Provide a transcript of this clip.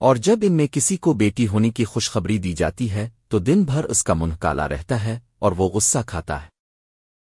اور جب ان میں کسی کو بیٹی ہونے کی خوشخبری دی جاتی ہے، تو دن بھر اس کا منہ کالا رہتا ہے اور وہ غصہ کھاتا ہے۔